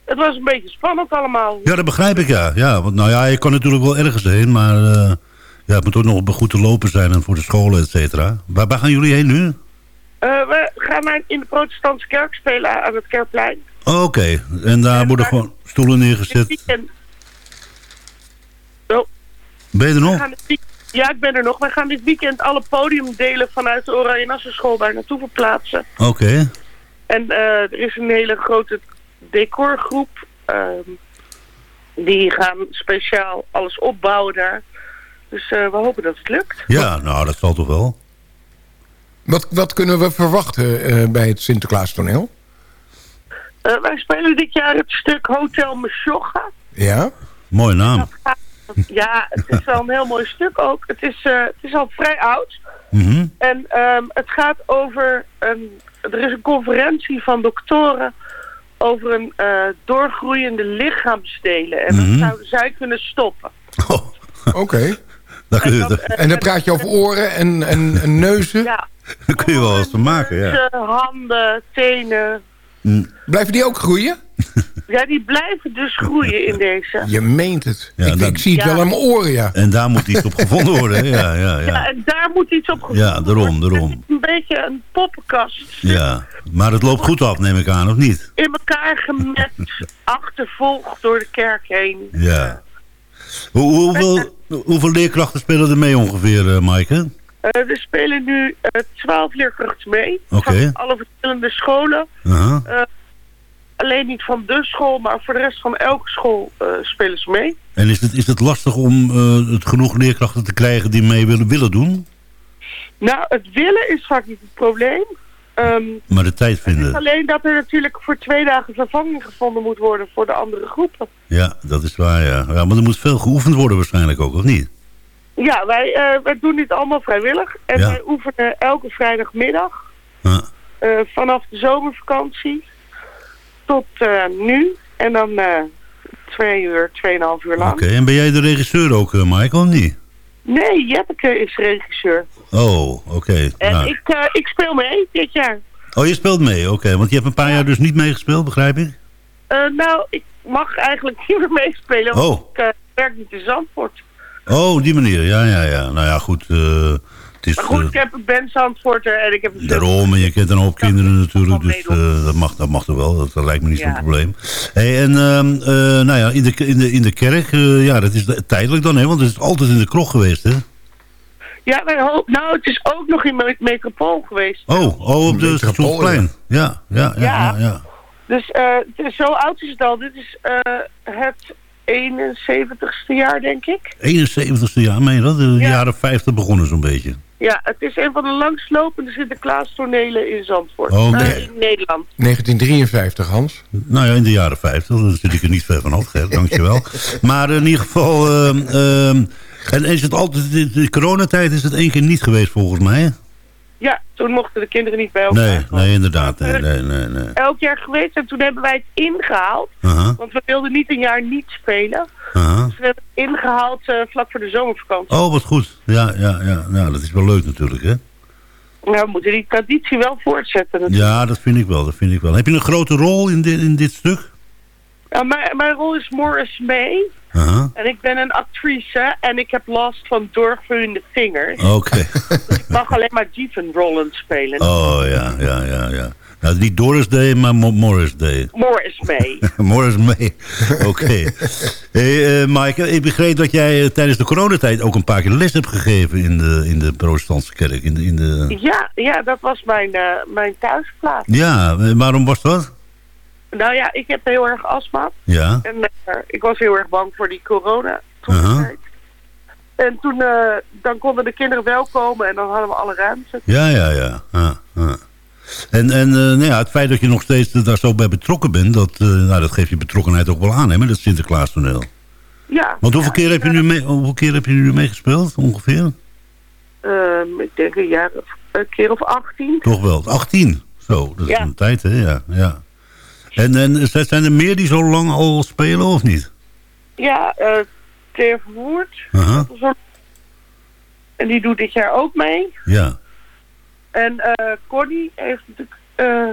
Het was een beetje spannend allemaal. Ja, dat begrijp ik, ja. ja want nou ja, je kan natuurlijk wel ergens heen, maar eh, ja, het moet ook nog goed te lopen zijn en voor de scholen, et cetera. Waar, waar gaan jullie heen nu? Eh, we gaan in de protestantse kerk spelen aan het Kerkplein. Oh, Oké, en daar worden gewoon stoelen neergezet. Oh, Ben je er nog? Ja, ik ben er nog. We gaan dit weekend alle podiumdelen vanuit de Oranje Nassenschool daar naartoe verplaatsen. Oké. En eh, er is een hele grote decorgroep. ehm, die gaan speciaal alles opbouwen daar. Dus eh, we hopen dat het lukt. Ja, nou, dat zal toch wel. Wat, wat kunnen we verwachten eh, bij het Sinterklaastoneel? Eh, wij spelen dit jaar het stuk Hotel Mesjogga. Ja? Mooie naam. Ja, het is wel een heel mooi stuk ook. Het is, eh, het is al vrij oud. Mhm. En ehm, het gaat over een. Er is een conferentie van doktoren over een eh, doorgroeiende lichaamsdelen. En Mhm. dat zouden zij kunnen stoppen. Oké. Daar kun je, En dan praat je over oren en, en, en neuzen? Ja. daar kun je wel wat van maken, ja. Handen, tenen. Blijven die ook groeien? Ja, die blijven dus groeien in deze. Je meent het. Ja, ik, dat- ik zie het Ja. wel aan mijn oren, ja. En daar moet iets op gevonden worden? Ja, ja, Ja, ja. en daar moet iets op gevonden Ja, daarom, daarom. Een beetje een poppenkast. Ja, maar het loopt goed af, neem ik aan, of niet? In elkaar gemet, achtervolgd door de kerk heen. Ja. Hoe, hoeveel, hoeveel leerkrachten spelen er mee ongeveer, eh Maaike? Eh, er spelen nu eh, twaalf leerkrachten mee. Oké. Van alle verschillende scholen. Aha. Eh, alleen niet van de school, maar voor de rest van elke school eh, spelen ze mee. En is het, is het lastig om eh, het genoeg leerkrachten te krijgen die mee willen, willen doen? Nou, het willen is vaak niet het probleem. Ehm, Maar de tijd het is vinden. alleen dat er natuurlijk voor twee dagen vervanging gevonden moet worden voor de andere groepen. Ja, dat is waar, ja. ja. Maar er moet veel geoefend worden waarschijnlijk ook, of niet? Ja, wij, eh, wij doen dit allemaal vrijwillig. En Ja. wij oefenen elke vrijdagmiddag. Ja. vanaf de zomervakantie tot eh, nu. En dan eh, twee uur, tweeënhalf uur lang. Oké, en ben jij de regisseur ook, uh, Michael, of niet? Nee, Jeppeke is regisseur. Oh, oké. En Nou, ik, eh, ik speel mee dit jaar. Oh, je speelt mee, oké. Want je hebt een paar jaar dus niet meegespeeld, begrijp ik? Eh, nou, ik mag eigenlijk niet meer meespelen, want Oh. ik eh, werk niet in Zandvoort. Oh, die manier. Ja, ja, ja. Nou ja, goed. Het is Maar goed, ik heb een ben Zandvoorter en ik heb een daarom. En je kent een hoop kinderen natuurlijk. Dus eh, dat, mag, dat mag er wel. Dat, dat lijkt me niet zo'n probleem. Hey, en ehm, eh, nou ja, in de, in de, in de kerk, eh, ja, dat is de- tijdelijk dan, hè? Want het is altijd in de kroeg geweest, hè? Ja, nou, het is ook nog in Met- Metropool geweest. Oh, oh op de stationsplein. Ja, ja, ja, ja. Ja. ja. Dus eh, het is- zo oud is het al. Dit is eh, het 71ste jaar, denk ik. 71ste jaar, meen je dat? De jaren 50 begonnen zo'n beetje. Ja, het is een van de langslopende Sinterklaas-tonelen in Zandvoort. Oh, Eh, nee. in Nederland. 1953, Hans. Nou ja, in de jaren 50. Daar zit ik er niet ver vanaf, hè? dankjewel. maar in ieder geval... ehm, ehm, en is het altijd... De, de coronatijd is het één keer niet geweest volgens mij, hè? Ja, toen mochten de kinderen niet bij elkaar. Nee, nee, inderdaad. Nee, nee, nee, nee. Elk jaar geweest en toen hebben wij het ingehaald. Aha, Want we wilden niet een jaar niet spelen. aha. Dus we hebben het ingehaald eh, vlak voor de zomervakantie. Oh, wat goed. Ja, ja, ja. Nou, dat is wel leuk natuurlijk, hè? Nou, we moeten die traditie wel voortzetten. natuurlijk. Ja, dat vind ik wel, dat vind ik wel. Heb je een grote rol in dit, in dit stuk? Mijn, mijn rol is Morris May. Aha, En ik ben een actrice en ik heb last van doorgroeiende vingers. oké. Ik mag alleen maar Jeevan Rollins spelen. Oh, ja, ja, ja, ja. Nou, niet Doris Day, maar Mo- Morris Day. Morris May. Morris mee. Oké. Hey, eh, Maaike, ik begreep dat jij eh, tijdens de coronatijd ook een paar keer les hebt gegeven in de, in de protestantse kerk. In de, in de... Ja, ja, dat was mijn, eh, mijn thuisplaats. Ja, waarom was dat? Nou ja, ik heb heel erg astma. Ja. En eh, ik was heel erg bang voor die corona. En toen eh, dan konden de kinderen wel komen en dan hadden we alle ruimte. Ja, ja, ja. En, en eh, nou ja, het feit dat je nog steeds daar zo bij betrokken bent, dat, nou, dat geeft je betrokkenheid ook wel aan, hè, met het Sinterklaas toneel. Ja. Want hoeveel keer heb je nu mee, hoeveel keer heb je nu meegespeeld, ongeveer? Ehm, ik denk een jaar of een keer of 18. Toch wel, 18. Zo, dat is een tijd, hè, ja. ja. En, en zijn er meer die zo lang al spelen, of niet? Ja, eh Claire Verwoerd. Aha. En die doet dit jaar ook mee. Ja. En eh Connie heeft natuurlijk... eh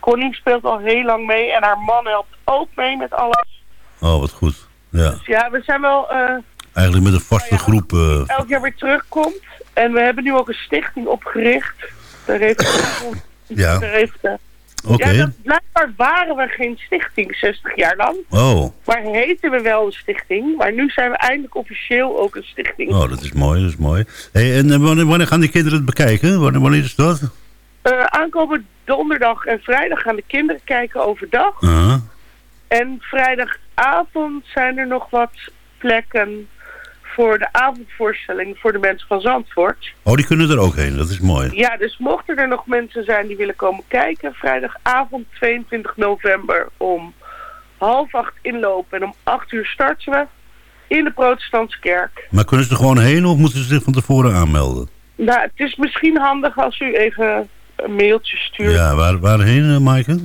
Connie speelt al heel lang mee en haar man helpt ook mee met alles. Oh, wat goed. Ja. Dus ja, we zijn wel eh, Eigenlijk met een vaste groep. eh, elk jaar weer terugkomt. En we hebben nu ook een stichting opgericht. Daar heeft... Ja. Daar heeft Oké. Ja, dat, blijkbaar waren we geen stichting 60 jaar lang. Oh. Maar heten we wel een stichting. Maar nu zijn we eindelijk officieel ook een stichting. oh, dat is mooi, dat is mooi. Hey, en eh, wanneer, wanneer gaan die kinderen het bekijken? Wanneer, wanneer is dat? Eh, aankomende donderdag en vrijdag gaan de kinderen kijken overdag. Aha. En vrijdagavond zijn er nog wat plekken voor de avondvoorstelling voor de mensen van Zandvoort. Oh, die kunnen er ook heen, dat is mooi. Ja, dus mochten er nog mensen zijn die willen komen kijken, vrijdagavond 22 november om half acht inlopen en om acht uur starten we in de protestantse kerk. Maar kunnen ze er gewoon heen of moeten ze zich van tevoren aanmelden? Nou, het is misschien handig als u even een mailtje stuurt. Ja, waar, waarheen, uh, Maaike?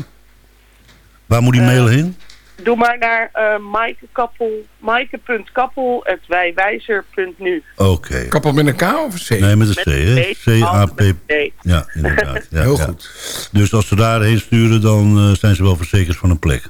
Waar moet die Eh, mail heen? Doe maar naar uh, maaike.kappel, maaike.kappel.wijwijzer.nu. Oké. Kappel met een K of een C? Nee, met een C, hè? Met een C, een C. Ja, inderdaad. Ja, Heel ja. goed. Dus als ze daarheen sturen, dan eh, zijn ze wel verzekerd van een plek.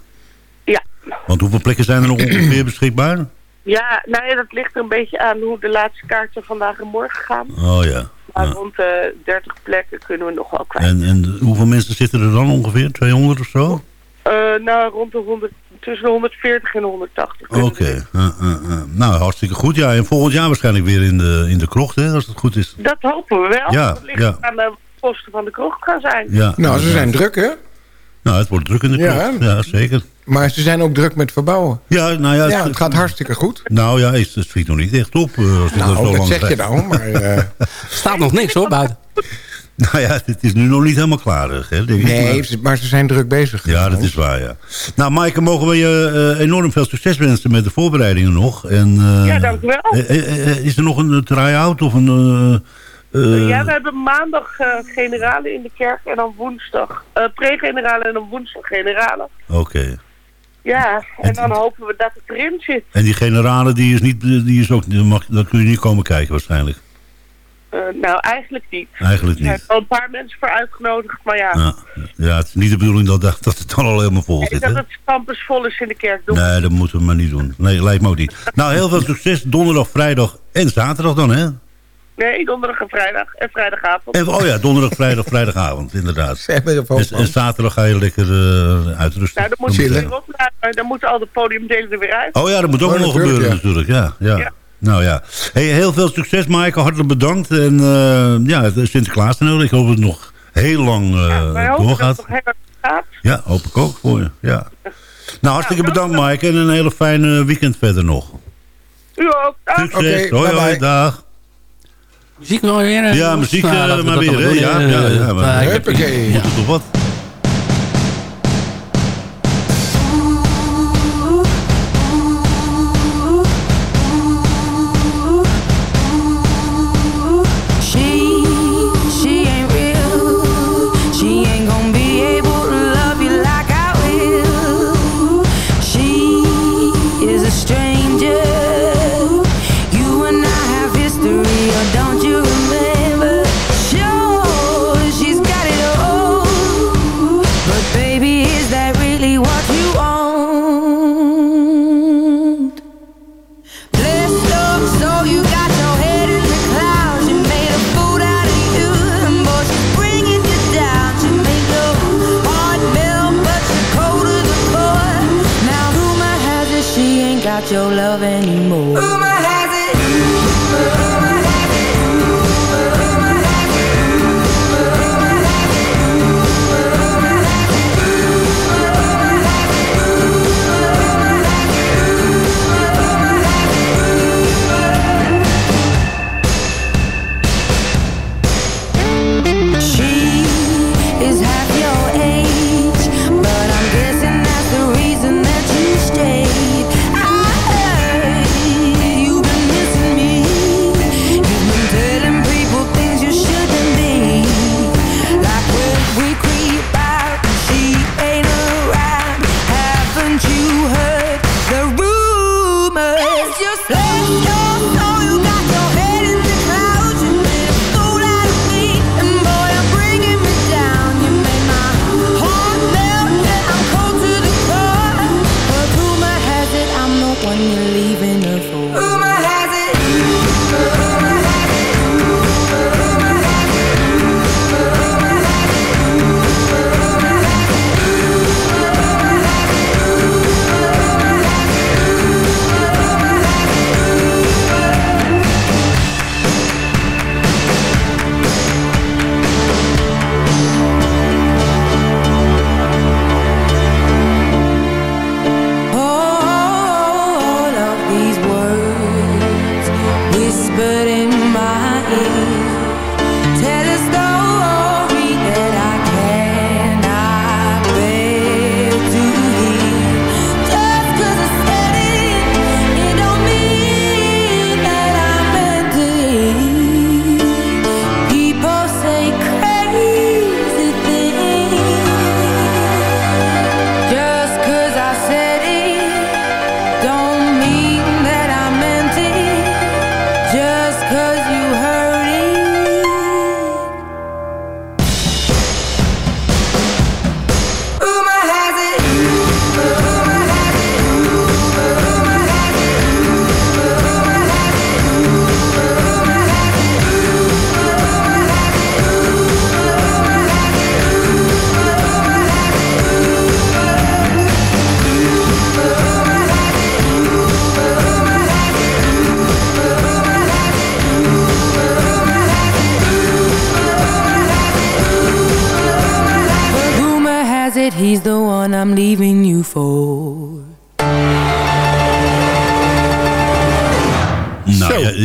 Ja. Want hoeveel plekken zijn er nog ongeveer beschikbaar? Ja, nou ja, dat ligt er een beetje aan hoe de laatste kaarten vandaag en morgen gaan. Oh ja. Maar rond de 30 plekken kunnen we nog wel kwijt. En, en hoeveel mensen zitten er dan ongeveer? 200 of zo? Eh, nou, rond de 100, tussen de 140 en de 180. Oké. Uh, uh, uh. Nou, hartstikke goed. Ja, en volgend jaar waarschijnlijk weer in de, in de krocht, hè, als het goed is. Dat hopen we wel. Ja, dat ligt ja. aan de kosten van de kroeg gaan zijn. Ja, Nou, ze zijn druk, hè? Nou, het wordt druk in de krocht. Ja, zeker. Maar ze zijn ook druk met verbouwen. Ja, nou ja, Ja, het- het gaat hartstikke goed. Nou ja, het het schiet nog niet echt op. eh, als het Nou, zo dat lang zeg je nou, maar... eh, Staat nog niks hoor, buiten. Nou ja, het is nu nog niet helemaal klaar, hè, nee, Maar- ze- maar ze zijn druk bezig. Ja, dat is waar, ja. Nou, Maaike, mogen we je eh, enorm veel succes wensen met de voorbereidingen nog. En, eh, Ja, dank u wel. eh, is er nog een try-out of een... ja, we hebben maandag eh, generalen in de kerk en dan woensdag uh, pre-generalen en dan woensdag generalen. Oké. Ja, en dan hopen we dat het erin zit. En die generale, die is, niet, die is ook, die mag, daar kun je niet komen kijken waarschijnlijk. Eh, nou, eigenlijk niet. Eigenlijk Er zijn niet. wel een paar mensen voor uitgenodigd, maar ja. Ja, ja, het is niet de bedoeling dat, dat dat het dan al helemaal vol ik zit, dat hè? het campus vol is in de kerk. Doen. Nee, dat moeten we maar niet doen. Nee, lijkt me ook niet. Nou, heel veel succes donderdag, vrijdag en zaterdag dan, hè? Nee, donderdag en vrijdag. En vrijdagavond. En, oh ja, donderdag, vrijdag, vrijdagavond, inderdaad. Zeg maar even En, en zaterdag ga je lekker eh, uitrusten. Nou, dan moeten we weer opnemen. Dan moeten al de podiumdelen er weer uit. Oh ja, dat moet ook Oh, nog gebeuren ja. natuurlijk. Ja, ja. Nou ja. Hey, heel veel succes, Maaike. Hartelijk bedankt. En eh, ja, Sinterklaas en Ik hoop dat het nog heel lang eh, Wij hopen dat doorgaat. het nog heel erg gaat. Ja, hoop ik ook voor je. Ja. Nou, hartstikke bedankt, Maaike. En een hele fijne weekend verder nog. U ook. Dag. Succes. hoi, hoi, dag. Muziek wel weer? Ja, muziek Nou, eh, maar weer, Ja, ja, ja. maar- ik heb- Huppakee. Moet het toch wat?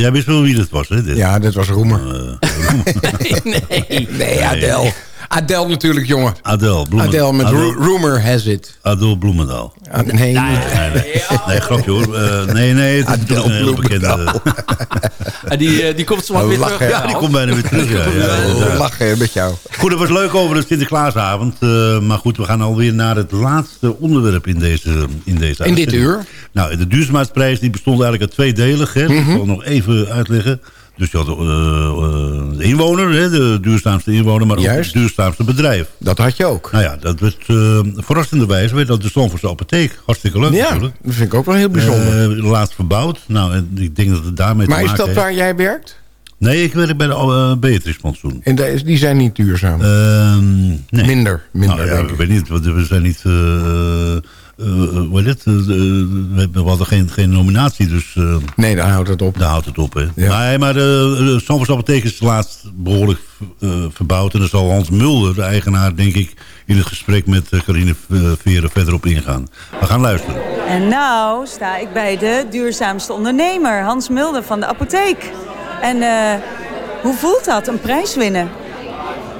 Jij, wist wel wie dat was, hè? Dit. Ja, dit was Roemer. nee. Nee, Adele. Adele natuurlijk, jongen. Adele, Bloemendaal. Adele met Ru- Rumor Has It. Adele Bloemendaal. Ah, nee, Nee, nee, nee. Nee, grapje hoor. Eh, nee, nee, het is natuurlijk een heel bekende... En die, eh, die komt zo wat weer Lachen. terug. Ja, die komt bijna weer terug. Ja, ja, inderdaad. Lachen met jou. Goed, het was leuk over de Sinterklaasavond. eh, maar goed, we gaan alweer naar het laatste onderwerp in deze In, deze In dit uur? Nou, de duurzaamheidsprijs die bestond eigenlijk uit tweedelig. Hè? Dat zal ik nog even uitleggen. Dus je had eh, eh, de inwoner, hè, de duurzaamste inwoner, maar ook het duurzaamste bedrijf. Dat had je ook. Nou ja, dat werd uh, verrassenderwijs werd dat de apotheek. Hartstikke leuk Ja, natuurlijk. dat vind ik ook wel heel bijzonder. Eh, laatst verbouwd. Nou, en ik denk dat het daarmee maar te is maken dat heeft. waar jij werkt? Nee, ik werk bij de uh, Beatrice Plantsoen. En de- die zijn niet duurzaam? Ehm, nee. Minder, minder Nou ja, denk ik weet niet, want we zijn niet... eh, eh, heet het? Eh, we hadden geen, geen nominatie, dus... eh, nee, daar houdt het op. Daar houdt het op, hè. Nee, maar de apotheek is laatst behoorlijk eh, verbouwd. En daar zal Hans Mulder, de eigenaar, denk ik... in het gesprek met Carine Veren verder op ingaan. We gaan luisteren. En nou sta ik bij de duurzaamste ondernemer, Hans Mulder van de apotheek. En eh, hoe voelt dat, een prijs winnen?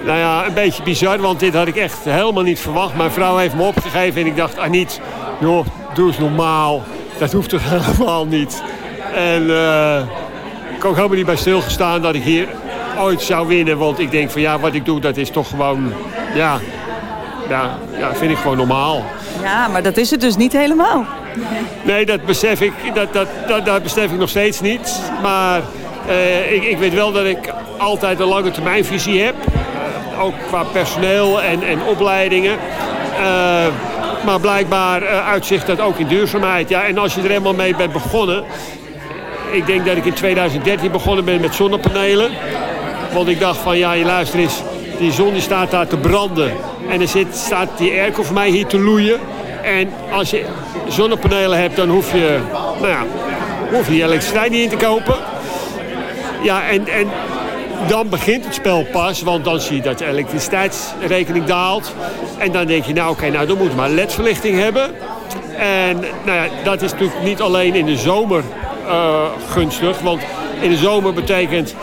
Nou ja, een beetje bizar, want dit had ik echt helemaal niet verwacht. Mijn vrouw heeft me opgegeven en ik dacht, Aniet, joh, doe eens normaal. Dat hoeft toch helemaal niet. En eh, ik heb ook helemaal niet bij stilgestaan dat ik hier ooit zou winnen. Want ik denk van ja, wat ik doe, dat is toch gewoon, ja, ja, ja vind ik gewoon normaal. Ja, maar dat is het dus niet helemaal. Nee, dat besef ik, dat, dat, dat, dat besef ik nog steeds niet. Maar eh, ik, ik weet wel dat ik altijd een lange termijnvisie heb. Ook qua personeel en, en opleidingen. Eh, maar blijkbaar eh, uitzicht dat ook in duurzaamheid. Ja, en als je er helemaal mee bent begonnen... Ik denk dat ik in 2013 begonnen ben met zonnepanelen. Want ik dacht van, ja, je luister eens. Die zon die staat daar te branden. En er zit, staat die airco voor mij hier te loeien. En als je zonnepanelen hebt, dan hoef je, nou ja, hoef je die elektriciteit niet in te kopen. Ja, en, en dan begint het spel pas, want dan zie je dat de elektriciteitsrekening daalt. En dan denk je, nou oké, nou dan moeten we maar ledverlichting hebben. En nou ja, dat is natuurlijk niet alleen in de zomer eh, gunstig, want in de zomer betekent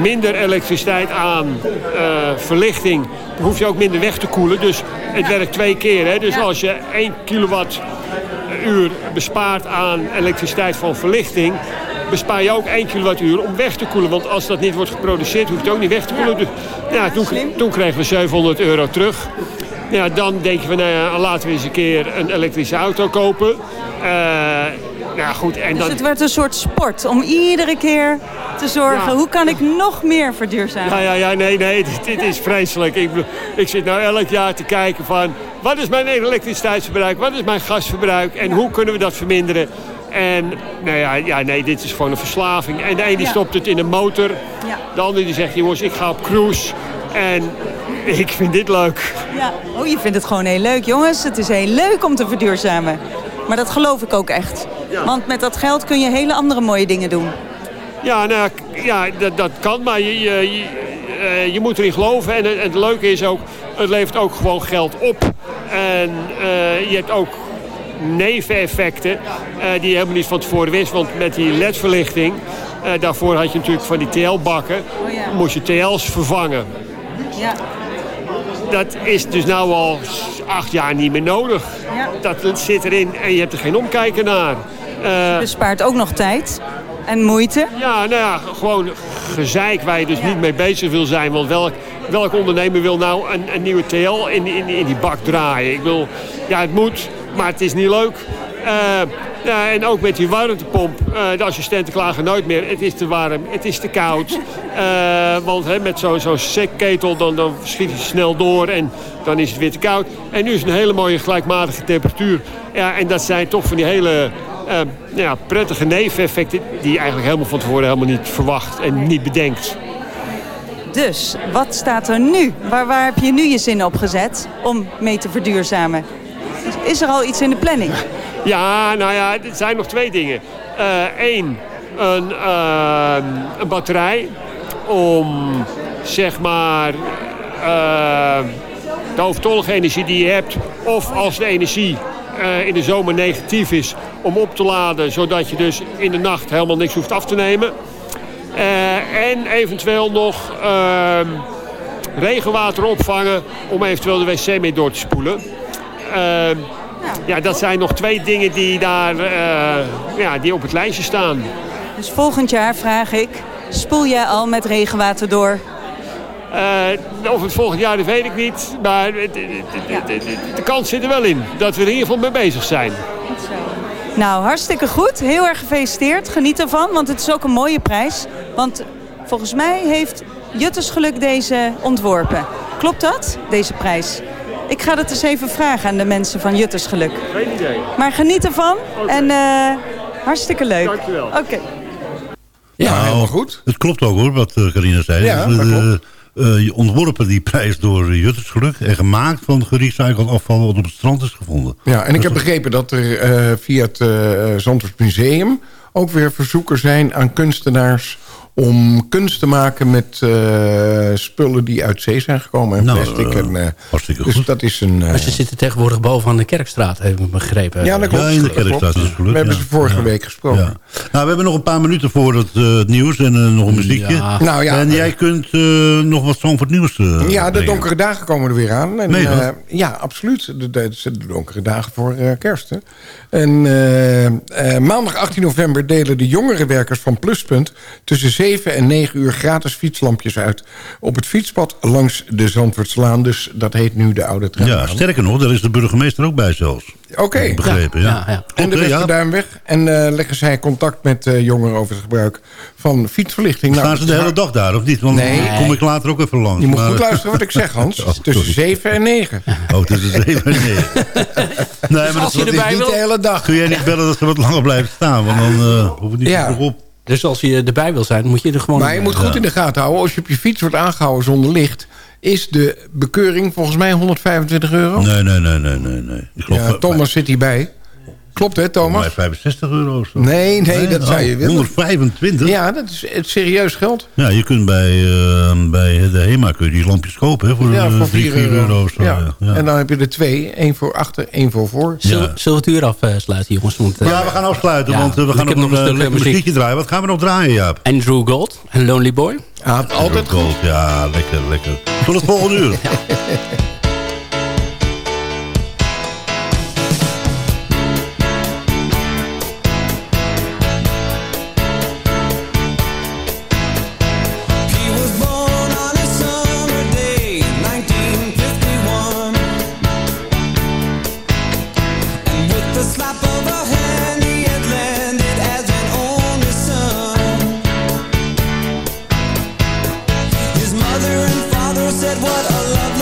minder elektriciteit aan eh, verlichting. Dan hoef je ook minder weg te koelen. Dus het werkt twee keer. Hè? Dus als je 1 kilowattuur bespaart aan elektriciteit van verlichting... bespaar je ook 1 kilowattuur om weg te koelen. Want als dat niet wordt geproduceerd, hoeft het ook niet weg te koelen. Dus, ja, toen, toen kregen we 700 euro terug. Ja, dan denken we, nou ja, laten we eens een keer een elektrische auto kopen. Eh, nou goed, en Dus dan... het werd een soort sport om iedere keer te zorgen... Ja. hoe kan ik nog meer verduurzamen? Ja, ja, ja, nee, nee, dit, dit is vreselijk. Ik, ik zit nou elk jaar te kijken van... wat is mijn elektriciteitsverbruik, wat is mijn gasverbruik... en hoe kunnen we dat verminderen? En nou ja, ja, nee, dit is gewoon een verslaving. En de ene die Ja. stopt het in de motor. Ja. De andere die zegt, jongens, ik ga op cruise. En ik vind dit leuk. Ja. Oh, je vindt het gewoon heel leuk, jongens. Het is heel leuk om te verduurzamen. Maar dat geloof ik ook echt. Want met dat geld kun je hele andere mooie dingen doen. Ja, nou, ja, dat, dat kan, maar je, je, je, eh, je moet erin geloven. En het, het leuke is ook, het levert ook gewoon geld op. En eh, je hebt ook neveneffecten eh, die je helemaal niet van tevoren wist. Want met die ledverlichting, eh, daarvoor had je natuurlijk van die TL-bakken, moest je TL's vervangen. Ja. Dat is dus nou al acht jaar niet meer nodig. Dat zit erin en je hebt er geen omkijken naar. Eh, Bespaart ook nog tijd en moeite. ja, nou ja, gewoon gezeik waar je dus niet mee bezig wil zijn. Want welk, welk ondernemer wil nou een, een nieuwe TL in, in, in die bak draaien? Ik wil, ja, het moet, maar het is niet leuk. Eh, ja, en ook met die warmtepomp. eh, de assistenten klagen nooit meer. Het is te warm, het is te koud. Eh, want met zo'n zo'n sekketel dan, dan schiet je snel door en dan is het weer te koud. En nu is het een hele mooie gelijkmatige temperatuur. Ja, en dat zijn toch van die hele eh, ja, prettige neveneffecten... die je eigenlijk helemaal van tevoren helemaal niet verwacht en niet bedenkt. Dus, wat staat er nu? Waar, waar heb je nu je zin op gezet om mee te verduurzamen? Is er al iets in de planning? Ja, nou ja, er zijn nog twee dingen. Eén, een, eh, een batterij om zeg maar eh, de overtollige energie die je hebt, of als de energie eh, in de zomer negatief is, om op te laden, zodat je dus in de nacht helemaal niks hoeft af te nemen. Eh, en eventueel nog ehm, regenwater opvangen om eventueel de wc mee door te spoelen. Ehm, ja, dat zijn nog twee dingen die daar eh, ja, die op het lijstje staan. Dus volgend jaar vraag ik, spoel jij al met regenwater door? Eh, of het volgend jaar, dat weet ik niet. Maar het- het- het- de kans zit er wel in dat we er in ieder geval mee bezig zijn. Nou, hartstikke goed. Heel erg gefeliciteerd. Geniet ervan, want het is ook een mooie prijs. Want volgens mij heeft Juttersgeluk deze ontworpen. Klopt dat, deze prijs? Ik ga dat eens even vragen aan de mensen van Juttersgeluk. Geen idee. Maar geniet ervan en eh, hartstikke leuk. Dankjewel. Oké. Ja, helemaal goed. Het klopt ook hoor, wat eh, Carina zei. Ja, Dus, dat eh, klopt. eh, je ontworpen die prijs door Juttersgeluk... en gemaakt van gerecycled afval wat op het strand is gevonden. Ja, en ik heb begrepen dat er eh, via het uh, Zandvoort Museum... ook weer verzoeken zijn aan kunstenaars om kunst te maken met eh, spullen die uit zee zijn gekomen. En Nou, plastic. eh, en, eh, hartstikke dus goed. dat is een... eh, Maar ze zitten tegenwoordig bovenaan de Kerkstraat, heb ik begrepen. ja, dat klopt. Ja, in de. Kerkstraat is het geluk, We hebben ja. ze vorige Ja. week gesproken. Ja. Nou, we hebben nog een paar minuten voor het, eh, het nieuws en nog een muziekje. Ja. Nou ja, en jij kunt eh, nog wat Zandvoort nieuws eh, Ja, de donkere dagen komen er weer aan. En, eh, ja, absoluut. De, de, de donkere dagen voor eh, kerst. Hè. En maandag 18 november delen de jongere werkers van Pluspunt... tussen 7 en 9 uur gratis fietslampjes uit... op het fietspad langs de Zandvoortslaan. Dus dat heet nu de Oude Trambaan. Ja, sterker nog, daar is de burgemeester ook bij zelfs. Oké. Begrepen, ja. Ja, ja. En Klopt, de ja. Westerduinweg. En eh, leggen zij contact met eh, jongeren over het gebruik van fietsverlichting. Staan ze de hele dag daar, of niet? Want Nee. dan kom ik later ook even langs. Je moet maar- goed luisteren wat ik zeg, Hans. Oh, Tussen sorry. 7 en 9. Oh, tussen zeven en negen. Nee, maar als dat, je dat erbij is niet wil- de hele dag. Kun jij niet bellen dat ze wat langer blijven staan? Want dan uh, hoeven we niet Ja. ja. op. Dus als je erbij wil zijn, moet je er gewoon... Maar je moet goed in de gaten houden. Als je op je fiets wordt aangehouden zonder licht... is de bekeuring volgens mij 125 euro. Nee, nee, nee, nee, nee. nee. Ik geloof, Ja, Thomas zit hierbij. Klopt hè, Thomas? mij 65 euro of zo. Nee, nee, dat zou je willen. 125? Ja, dat is het serieus geld. Ja, je kunt bij, uh, bij de HEMA kun je die lampjes kopen hè, voor, ja, uh, voor 3, 4 4 euro. euro. of zo, ja. En dan heb je er twee. één voor achter, één voor voor. Zullen, Ja. zullen we het uur afsluiten, jongens? Want, eh, Ja, we gaan afsluiten, Ja, want uh, we gaan ik nog een, een eh, muziekje draaien. Wat gaan we nog draaien, Jaap? Andrew Gold en Lonely Boy. Ja, altijd goed. Gold, ja, lekker, lekker. Tot het volgende uur. said, What a lovely